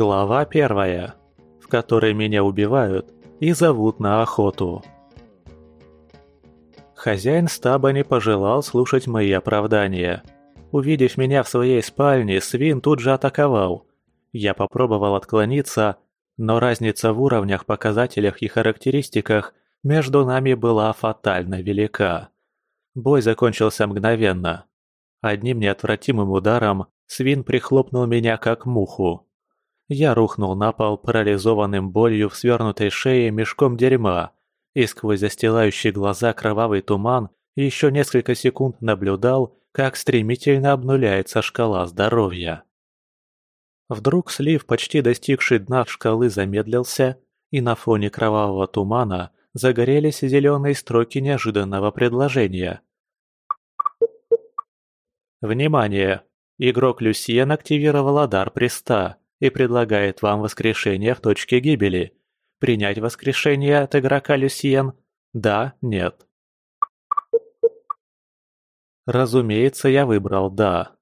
Глава первая, в которой меня убивают и зовут на охоту. Хозяин стаба не пожелал слушать мои оправдания. Увидев меня в своей спальне, свин тут же атаковал. Я попробовал отклониться, но разница в уровнях, показателях и характеристиках между нами была фатально велика. Бой закончился мгновенно. Одним неотвратимым ударом свин прихлопнул меня как муху. Я рухнул на пол, парализованным болью в свернутой шее мешком дерьма, и сквозь застилающие глаза кровавый туман еще несколько секунд наблюдал, как стремительно обнуляется шкала здоровья. Вдруг слив, почти достигший дна шкалы, замедлился, и на фоне кровавого тумана загорелись зеленые строки неожиданного предложения. Внимание! Игрок Люсьен активировал Адар Преста и предлагает вам воскрешение в точке гибели. Принять воскрешение от игрока Люсьен? Да, нет. Разумеется, я выбрал «да».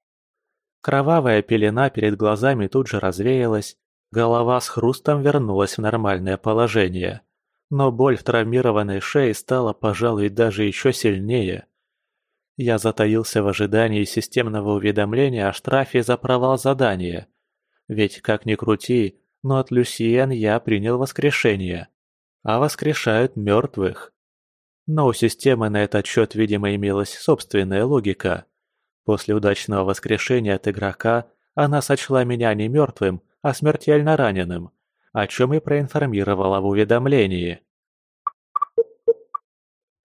Кровавая пелена перед глазами тут же развеялась, голова с хрустом вернулась в нормальное положение. Но боль в травмированной шее стала, пожалуй, даже еще сильнее. Я затаился в ожидании системного уведомления о штрафе за провал задания – ведь, как ни крути, но от Люсиен я принял воскрешение. А воскрешают мертвых. Но у системы на этот счет, видимо, имелась собственная логика. После удачного воскрешения от игрока она сочла меня не мертвым, а смертельно раненым, о чем и проинформировала в уведомлении.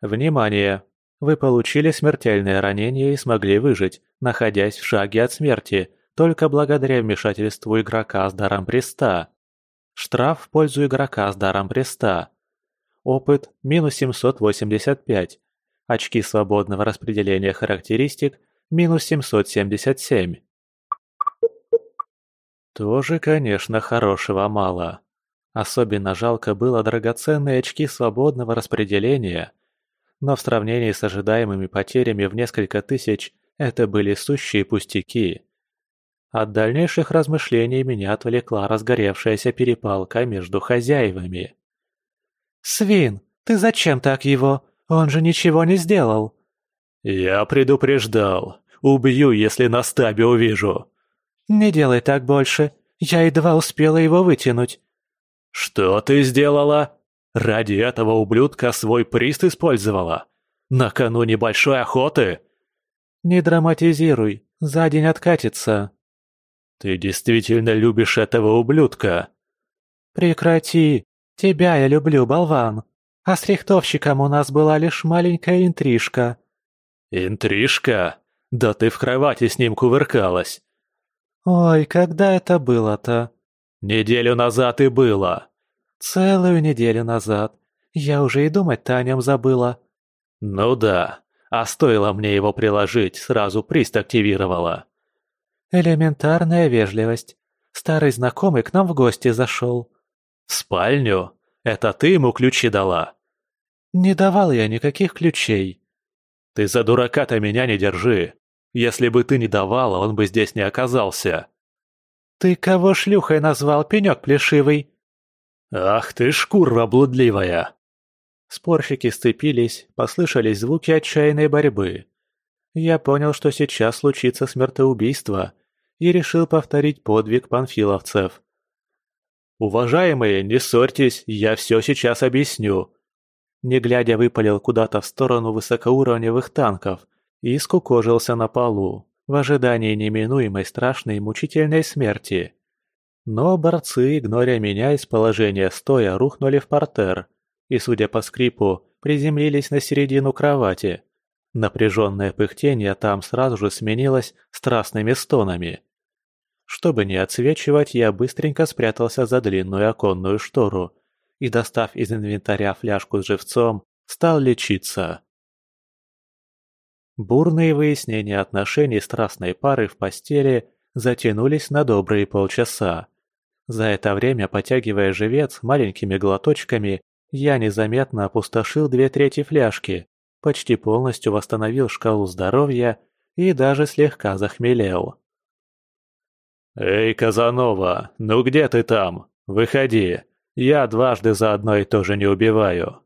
Внимание! Вы получили смертельное ранение и смогли выжить, находясь в шаге от смерти – только благодаря вмешательству игрока с даром преста. Штраф в пользу игрока с даром преста. Опыт – минус 785. Очки свободного распределения характеристик – минус 777. Тоже, конечно, хорошего мало. Особенно жалко было драгоценные очки свободного распределения. Но в сравнении с ожидаемыми потерями в несколько тысяч это были сущие пустяки. От дальнейших размышлений меня отвлекла разгоревшаяся перепалка между хозяевами. «Свин, ты зачем так его? Он же ничего не сделал!» «Я предупреждал. Убью, если на стабе увижу». «Не делай так больше. Я едва успела его вытянуть». «Что ты сделала? Ради этого ублюдка свой прист использовала? Накануне большой охоты?» «Не драматизируй. За день откатится». «Ты действительно любишь этого ублюдка?» «Прекрати! Тебя я люблю, болван! А с рихтовщиком у нас была лишь маленькая интрижка». «Интрижка? Да ты в кровати с ним кувыркалась!» «Ой, когда это было-то?» «Неделю назад и было!» «Целую неделю назад. Я уже и думать-то о нем забыла». «Ну да, а стоило мне его приложить, сразу прист активировала». «Элементарная вежливость. Старый знакомый к нам в гости зашел». «В спальню? Это ты ему ключи дала?» «Не давал я никаких ключей». «Ты за дурака-то меня не держи. Если бы ты не давала, он бы здесь не оказался». «Ты кого шлюхой назвал, пенек плешивый?» «Ах ты ж курва блудливая!» Спорщики сцепились, послышались звуки отчаянной борьбы. Я понял, что сейчас случится смертоубийство, и решил повторить подвиг панфиловцев. «Уважаемые, не ссорьтесь, я все сейчас объясню». Не глядя выпалил куда-то в сторону высокоуровневых танков и скукожился на полу, в ожидании неминуемой страшной и мучительной смерти. Но борцы, игноря меня из положения стоя, рухнули в портер и, судя по скрипу, приземлились на середину кровати. Напряженное пыхтение там сразу же сменилось страстными стонами. Чтобы не отсвечивать, я быстренько спрятался за длинную оконную штору и, достав из инвентаря фляжку с живцом, стал лечиться. Бурные выяснения отношений страстной пары в постели затянулись на добрые полчаса. За это время, потягивая живец маленькими глоточками, я незаметно опустошил две трети фляжки, почти полностью восстановил шкалу здоровья и даже слегка захмелел. «Эй, Казанова, ну где ты там? Выходи. Я дважды за одно и то же не убиваю».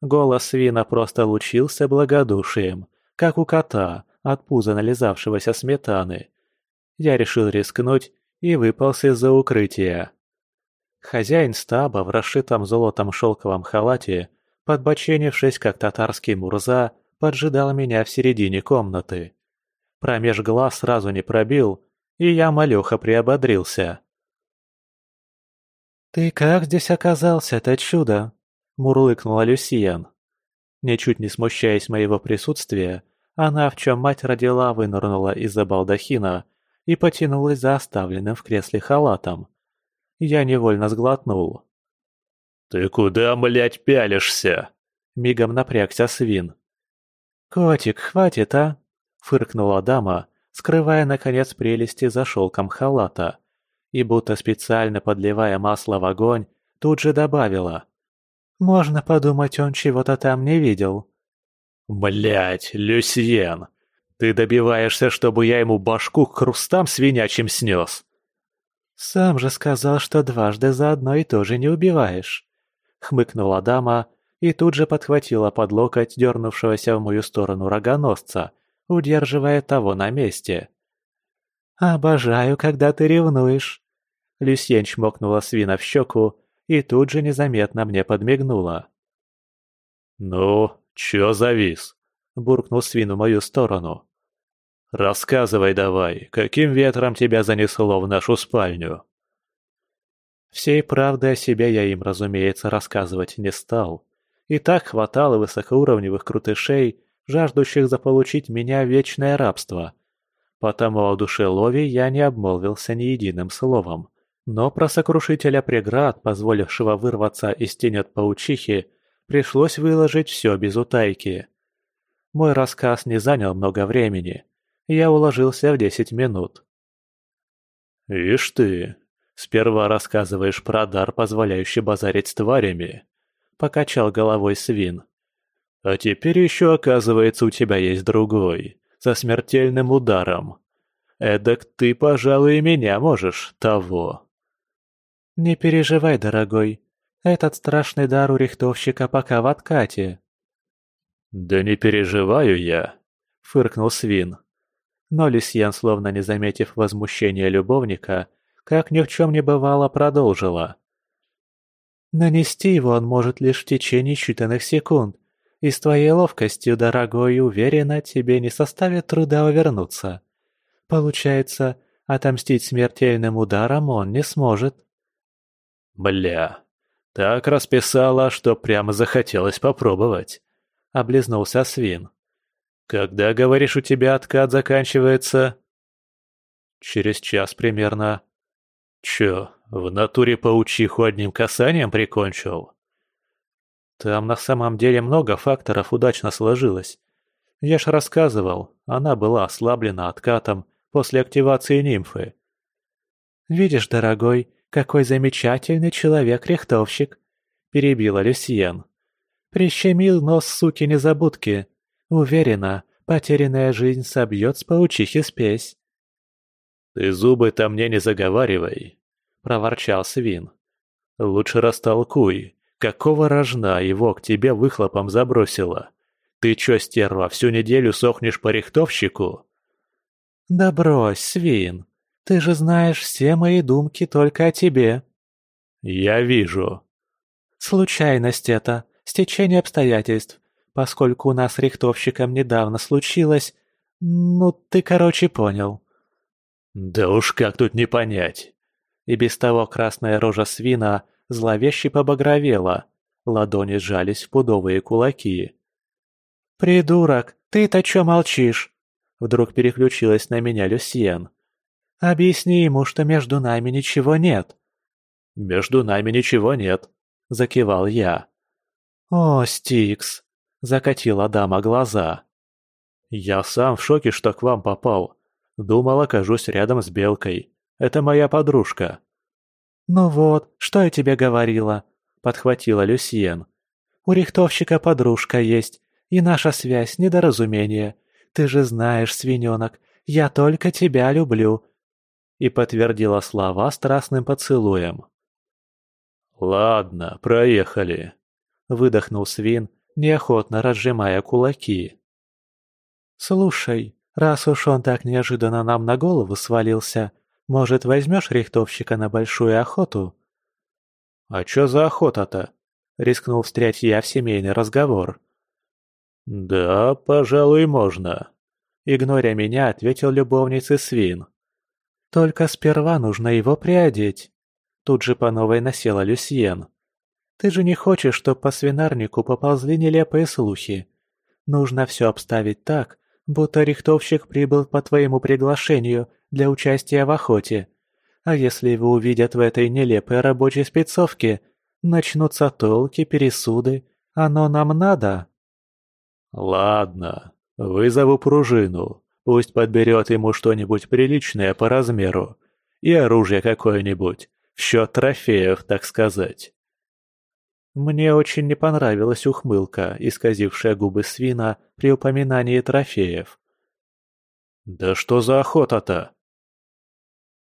Голос свина просто лучился благодушием, как у кота, от пуза нализавшегося сметаны. Я решил рискнуть и выполз из-за укрытия. Хозяин стаба в расшитом золотом шелковом халате, подбоченившись, как татарский мурза, поджидал меня в середине комнаты. Промеж глаз сразу не пробил, и я малёха приободрился. «Ты как здесь оказался, это чудо?» – мурлыкнула Люсиен. Ничуть не смущаясь моего присутствия, она, в чем мать родила, вынырнула из-за балдахина и потянулась за оставленным в кресле халатом. Я невольно сглотнул. «Ты куда, млять, пялишься?» – мигом напрягся свин. «Котик, хватит, а?» – фыркнула дама, скрывая, наконец, прелести за шелком халата. И будто специально подливая масло в огонь, тут же добавила. «Можно подумать, он чего-то там не видел». Блять, Люсьен, ты добиваешься, чтобы я ему башку к хрустам свинячим снес?» «Сам же сказал, что дважды за одно и то же не убиваешь», — хмыкнула дама и тут же подхватила под локоть дернувшегося в мою сторону рогоносца, удерживая того на месте. «Обожаю, когда ты ревнуешь!» Люсьен чмокнула свина в щеку и тут же незаметно мне подмигнула. «Ну, чё завис?» – буркнул свин в мою сторону. «Рассказывай давай, каким ветром тебя занесло в нашу спальню?» Всей правды о себе я им, разумеется, рассказывать не стал. И так хватало высокоуровневых крутышей, жаждущих заполучить меня вечное рабство. Потому о душе Лови я не обмолвился ни единым словом. Но про сокрушителя преград, позволившего вырваться из тени от паучихи, пришлось выложить все без утайки. Мой рассказ не занял много времени. Я уложился в десять минут. «Ишь ты, сперва рассказываешь про дар, позволяющий базарить с тварями», — покачал головой свин. А теперь еще, оказывается, у тебя есть другой, со смертельным ударом. Эдак ты, пожалуй, и меня можешь того. Не переживай, дорогой. Этот страшный дар у рихтовщика пока в откате. Да не переживаю я, фыркнул свин. Но Лисьян, словно не заметив возмущения любовника, как ни в чем не бывало, продолжила. Нанести его он может лишь в течение считанных секунд, и с твоей ловкостью, дорогой, уверена, тебе не составит труда увернуться. Получается, отомстить смертельным ударом он не сможет. Бля, так расписала, что прямо захотелось попробовать. Облизнулся свин. Когда, говоришь, у тебя откат заканчивается? Через час примерно. Чё, в натуре паучиху одним касанием прикончил? Там на самом деле много факторов удачно сложилось. Я ж рассказывал, она была ослаблена откатом после активации нимфы. «Видишь, дорогой, какой замечательный человек-рихтовщик!» – перебила Люсьен. «Прищемил нос суки-незабудки. Уверена, потерянная жизнь собьет с паучихи спесь». «Ты зубы-то мне не заговаривай», – проворчал свин. «Лучше растолкуй, Какого рожна его к тебе выхлопом забросило? Ты чё, стерва, всю неделю сохнешь по рихтовщику?» «Да брось, свин. Ты же знаешь все мои думки только о тебе». «Я вижу». «Случайность это, стечение обстоятельств, поскольку у нас с рихтовщиком недавно случилось... Ну, ты, короче, понял». «Да уж как тут не понять». И без того красная рожа свина зловеще побагровела. Ладони сжались в пудовые кулаки. «Придурок, ты-то чё молчишь?» Вдруг переключилась на меня Люсьен. «Объясни ему, что между нами ничего нет». «Между нами ничего нет», — закивал я. «О, Стикс!» — закатила дама глаза. «Я сам в шоке, что к вам попал. Думал, окажусь рядом с Белкой. Это моя подружка». «Ну вот, что я тебе говорила?» – подхватила Люсьен. «У рихтовщика подружка есть, и наша связь – недоразумение. Ты же знаешь, свиненок, я только тебя люблю». и подтвердила слова страстным поцелуем. «Ладно, проехали», — выдохнул свин, неохотно разжимая кулаки. «Слушай, раз уж он так неожиданно нам на голову свалился, может, возьмешь рихтовщика на большую охоту?» «А чё за охота-то?» — рискнул встрять я в семейный разговор. «Да, пожалуй, можно», — игноря меня, ответил любовнице свин. «Только сперва нужно его приодеть». Тут же по новой насела Люсьен. «Ты же не хочешь, чтоб по свинарнику поползли нелепые слухи. Нужно все обставить так, будто рихтовщик прибыл по твоему приглашению для участия в охоте. А если его увидят в этой нелепой рабочей спецовке, начнутся толки, пересуды. Оно нам надо?» «Ладно, вызову пружину. Пусть подберет ему что-нибудь приличное по размеру. И оружие какое-нибудь. В счет трофеев, так сказать. Мне очень не понравилась ухмылка, исказившая губы свина при упоминании трофеев. «Да что за охота-то?»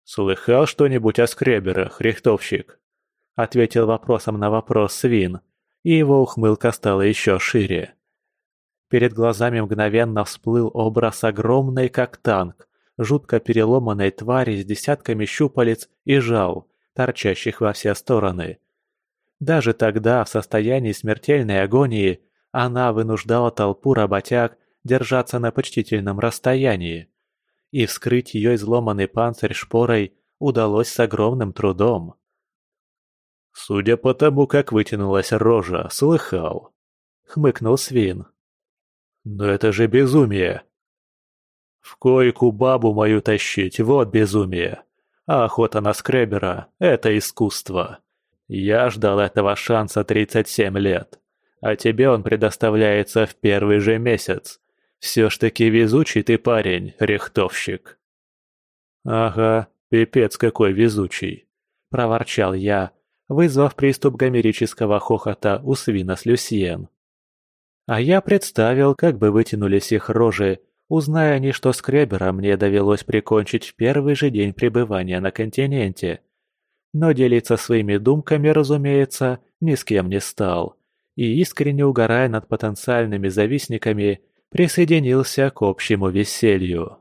«Слыхал что-нибудь о скреберах, рихтовщик?» Ответил вопросом на вопрос свин, и его ухмылка стала еще шире. Перед глазами мгновенно всплыл образ огромной, как танк, жутко переломанной твари с десятками щупалец и жал, торчащих во все стороны. Даже тогда, в состоянии смертельной агонии, она вынуждала толпу работяг держаться на почтительном расстоянии. И вскрыть ее изломанный панцирь шпорой удалось с огромным трудом. «Судя по тому, как вытянулась рожа, слыхал», — хмыкнул свин. Но это же безумие. В койку бабу мою тащить – вот безумие. А охота на скребера – это искусство. Я ждал этого шанса 37 лет. А тебе он предоставляется в первый же месяц. Все ж таки везучий ты парень, рихтовщик. Ага, пипец какой везучий. Проворчал я, вызвав приступ гомерического хохота у свина с Люсьен. А я представил, как бы вытянулись их рожи, узная они, что скребера мне довелось прикончить в первый же день пребывания на континенте. Но делиться своими думками, разумеется, ни с кем не стал. И искренне угорая над потенциальными завистниками, присоединился к общему веселью.